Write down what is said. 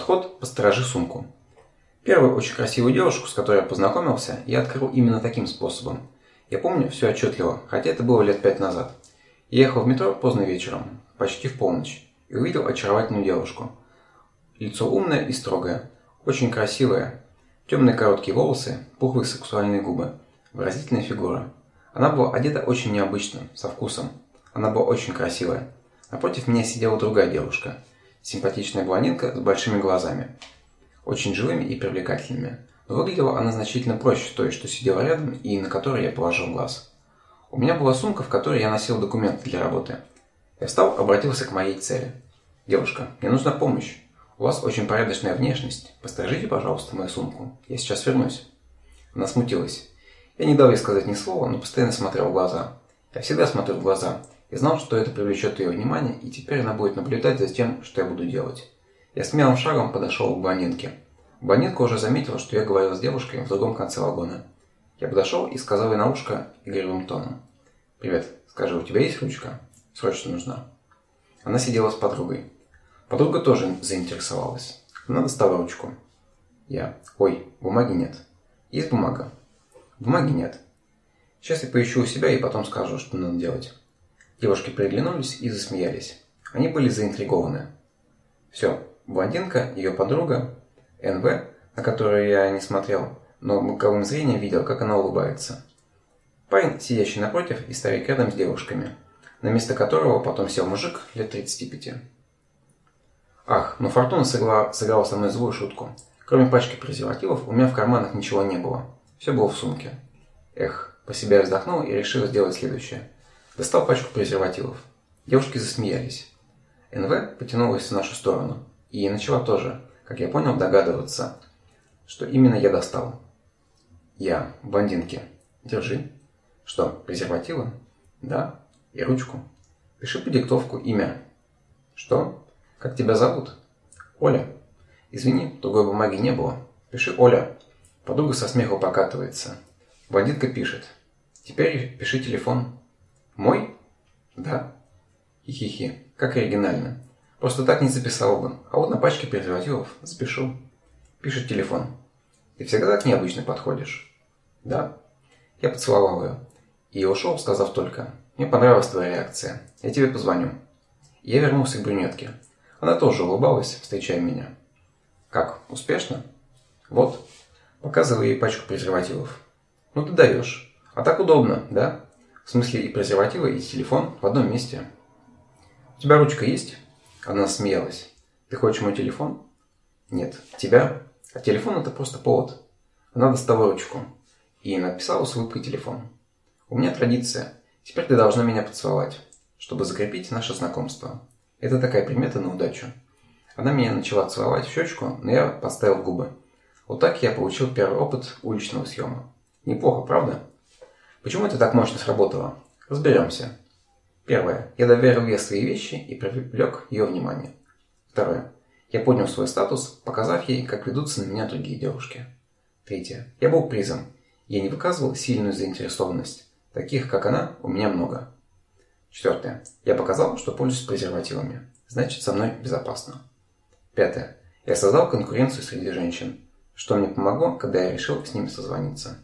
Подход «Посторожи сумку». Первую очень красивую девушку, с которой я познакомился, я открыл именно таким способом. Я помню все отчетливо, хотя это было лет пять назад. Я ехал в метро поздно вечером, почти в полночь, и увидел очаровательную девушку. Лицо умное и строгое, очень красивое, темные короткие волосы, пухлые сексуальные губы, выразительная фигура. Она была одета очень необычно, со вкусом. Она была очень красивая. Напротив меня сидела другая девушка – Симпатичная блондинка с большими глазами. Очень живыми и привлекательными. Но выглядела она значительно проще той, что сидела рядом и на которой я положил глаз. У меня была сумка, в которой я носил документы для работы. Я встал, обратился к моей цели. «Девушка, мне нужна помощь. У вас очень порядочная внешность. Посторожите, пожалуйста, мою сумку. Я сейчас вернусь». Она смутилась. Я не дал ей сказать ни слова, но постоянно смотрел в глаза. Я всегда смотрю в глаза, я знал, что это привлечет ее внимание, и теперь она будет наблюдать за тем, что я буду делать. Я смелым шагом подошел к блондинке. Блондинка уже заметила, что я говорил с девушкой в другом конце вагона. Я подошел и сказал ей на ушко игривым тоном. «Привет, скажи, у тебя есть ручка? Срочно нужна». Она сидела с подругой. Подруга тоже заинтересовалась. Она достала ручку. Я. Ой, бумаги нет. Есть бумага? Бумаги нет. Сейчас я поищу у себя и потом скажу, что надо делать. Девушки приглянулись и засмеялись. Они были заинтригованы. Все, блондинка, ее подруга, НВ, на которую я не смотрел, но боковым зрением видел, как она улыбается. Парень, сидящий напротив, и старик рядом с девушками, на место которого потом сел мужик лет 35. Ах, но Фортуна сыграла, сыграла со мной злую шутку. Кроме пачки презервативов, у меня в карманах ничего не было. Все было в сумке. Эх, по себе я вздохнул и решил сделать следующее – Достал пачку презервативов. Девушки засмеялись. НВ потянулась в нашу сторону и начала тоже, как я понял, догадываться, что именно я достал. Я, блондинки. Держи. Что, презервативы? Да. И ручку. Пиши по диктовку имя. Что? Как тебя зовут? Оля. Извини, другой бумаги не было. Пиши Оля. Подруга со смеху покатывается. Блондинка пишет. Теперь пиши телефон. Мой? Да. Хи-хи-хи. Как оригинально. Просто так не записал бы. А вот на пачке презервативов запишу. Пишет телефон. Ты всегда так необычно подходишь? Да. Я поцеловал ее. И ушел, сказав только. Мне понравилась твоя реакция. Я тебе позвоню. Я вернулся к брюнетке. Она тоже улыбалась, встречая меня. Как, успешно? Вот. Показываю ей пачку презервативов. Ну ты даешь. А так удобно, да? В смысле и презервативы, и телефон в одном месте. У тебя ручка есть? Она смеялась. Ты хочешь мой телефон? Нет. Тебя? А телефон это просто повод. Она достала ручку и написала с улыбкой телефон. У меня традиция. Теперь ты должна меня поцеловать, чтобы закрепить наше знакомство. Это такая примета на удачу. Она меня начала целовать в щечку, но я поставил губы. Вот так я получил первый опыт уличного съема. Неплохо, правда? Почему это так мощно сработало? Разберемся. Первое. Я доверил ей свои вещи и привлек ее внимание. Второе. Я поднял свой статус, показав ей, как ведутся на меня другие девушки. Третье. Я был призом. Я не выказывал сильную заинтересованность. Таких, как она, у меня много. Четвертое. Я показал, что пользуюсь презервативами. Значит, со мной безопасно. Пятое. Я создал конкуренцию среди женщин, что мне помогло, когда я решил с ними созвониться.